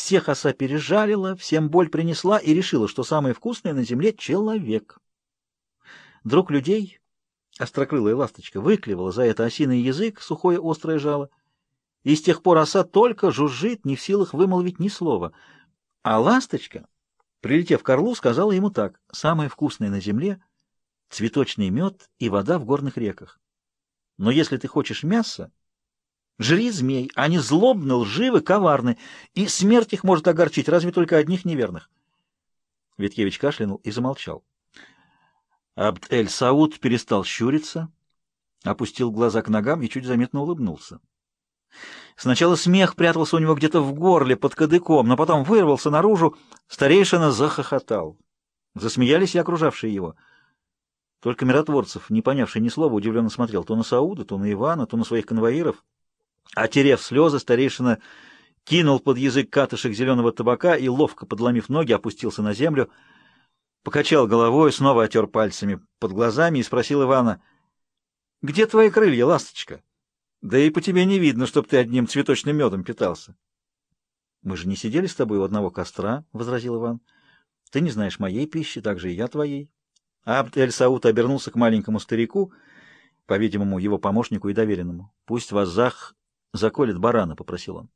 Всех оса пережарила, всем боль принесла и решила, что самое вкусное на земле — человек. Друг людей, острокрылая ласточка, выклевала за это осиный язык, сухое острое жало, и с тех пор оса только жужжит, не в силах вымолвить ни слова. А ласточка, прилетев к орлу, сказала ему так, «Самое вкусное на земле — цветочный мед и вода в горных реках. Но если ты хочешь мяса, жри змей. Они злобны, лживы, коварны, и смерть их может огорчить, разве только одних неверных. Виткевич кашлянул и замолчал. Абд-эль Сауд перестал щуриться, опустил глаза к ногам и чуть заметно улыбнулся. Сначала смех прятался у него где-то в горле, под кадыком, но потом вырвался наружу. Старейшина захохотал. Засмеялись и окружавшие его. Только миротворцев, не понявший ни слова, удивленно смотрел то на Сауда, то на Ивана, то на своих конвоиров — Отерев слезы, старейшина кинул под язык катышек зеленого табака и, ловко подломив ноги, опустился на землю, покачал головой, снова отер пальцами под глазами и спросил Ивана, «Где твои крылья, ласточка? Да и по тебе не видно, чтоб ты одним цветочным медом питался». «Мы же не сидели с тобой у одного костра», — возразил Иван. «Ты не знаешь моей пищи, так же и я твоей». Абд-эль-Сауд обернулся к маленькому старику, по-видимому, его помощнику и доверенному. «Пусть Вазах заколет барана», — попросил он.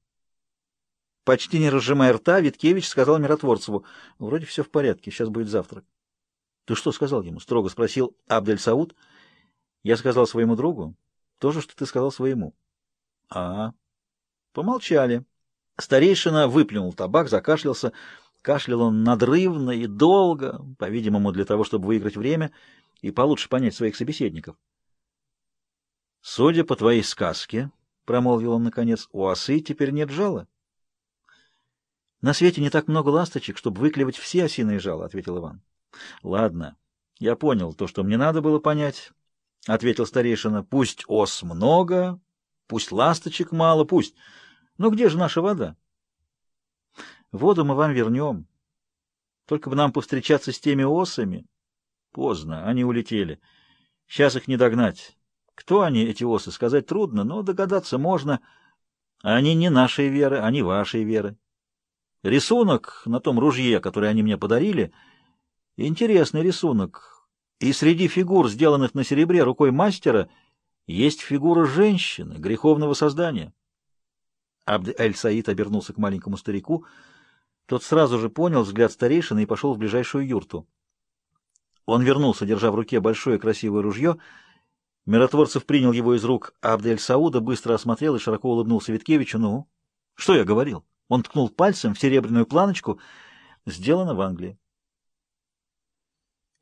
Почти не разжимая рта, Виткевич сказал Миротворцеву, «Вроде все в порядке, сейчас будет завтрак». «Ты что сказал ему?» — строго спросил Абдель Сауд. «Я сказал своему другу то же, что ты сказал своему». «А...» Помолчали. Старейшина выплюнул табак, закашлялся. Кашлял он надрывно и долго, по-видимому, для того, чтобы выиграть время и получше понять своих собеседников. «Судя по твоей сказке», — промолвил он наконец, — у осы теперь нет жала. — На свете не так много ласточек, чтобы выклевать все осиные жала, — ответил Иван. — Ладно, я понял то, что мне надо было понять, — ответил старейшина. — Пусть ос много, пусть ласточек мало, пусть. Но где же наша вода? — Воду мы вам вернем. Только бы нам повстречаться с теми осами. Поздно, они улетели. Сейчас их не догнать. Кто они, эти осы, сказать трудно, но догадаться можно. Они не нашей веры, они вашей веры. Рисунок на том ружье, которое они мне подарили, интересный рисунок. И среди фигур, сделанных на серебре рукой мастера, есть фигура женщины, греховного создания. Абд-эль-Саид обернулся к маленькому старику. Тот сразу же понял взгляд старейшины и пошел в ближайшую юрту. Он вернулся, держа в руке большое красивое ружье — Миротворцев принял его из рук Абдель Сауда, быстро осмотрел и широко улыбнулся Виткевичу. «Ну, что я говорил?» Он ткнул пальцем в серебряную планочку. Сделано в Англии.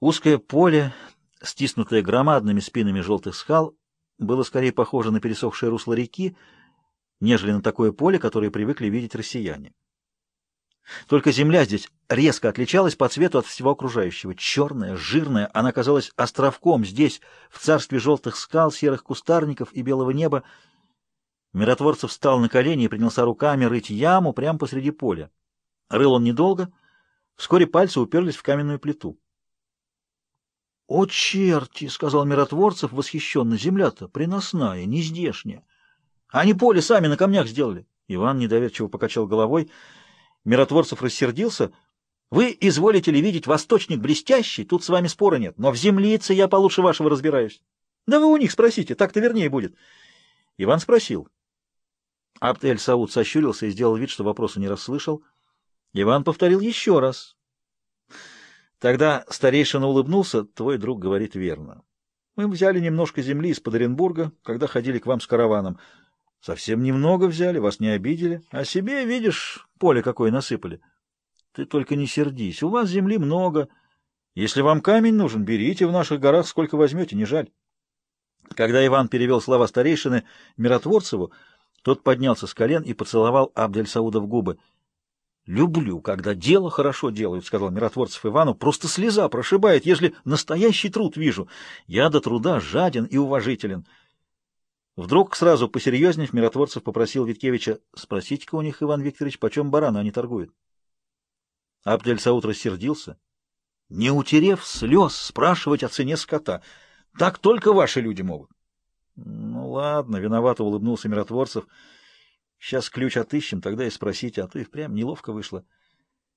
Узкое поле, стиснутое громадными спинами желтых скал, было скорее похоже на пересохшее русло реки, нежели на такое поле, которое привыкли видеть россияне. Только земля здесь резко отличалась по цвету от всего окружающего. Черная, жирная, она казалась островком здесь, в царстве желтых скал, серых кустарников и белого неба. Миротворцев встал на колени и принялся руками рыть яму прямо посреди поля. Рыл он недолго, вскоре пальцы уперлись в каменную плиту. — О, черти! — сказал Миротворцев восхищенно. — Земля-то приносная, не нездешняя. Они поле сами на камнях сделали. Иван недоверчиво покачал головой — Миротворцев рассердился. «Вы изволите ли видеть восточник блестящий? Тут с вами спора нет. Но в землице я получше вашего разбираюсь». «Да вы у них спросите, так-то вернее будет». Иван спросил. Абдель Сауд сощурился и сделал вид, что вопроса не расслышал. Иван повторил еще раз. Тогда старейшина улыбнулся. «Твой друг говорит верно. Мы взяли немножко земли из-под Оренбурга, когда ходили к вам с караваном». Совсем немного взяли, вас не обидели. А себе, видишь, поле какое насыпали. Ты только не сердись, у вас земли много. Если вам камень нужен, берите в наших горах сколько возьмете, не жаль. Когда Иван перевел слова старейшины Миротворцеву, тот поднялся с колен и поцеловал Абдельсауда в губы. «Люблю, когда дело хорошо делают», — сказал Миротворцев Ивану. «Просто слеза прошибает, если настоящий труд вижу. Я до труда жаден и уважителен». Вдруг сразу посерьезнев, Миротворцев попросил Виткевича спросить-ка у них, Иван Викторович, почем барана они торгуют. Абдель Сауд рассердился, не утерев слез, спрашивать о цене скота. Так только ваши люди могут. Ну ладно, виновато улыбнулся Миротворцев. Сейчас ключ отыщем, тогда и спросите, а то и впрямь неловко вышло.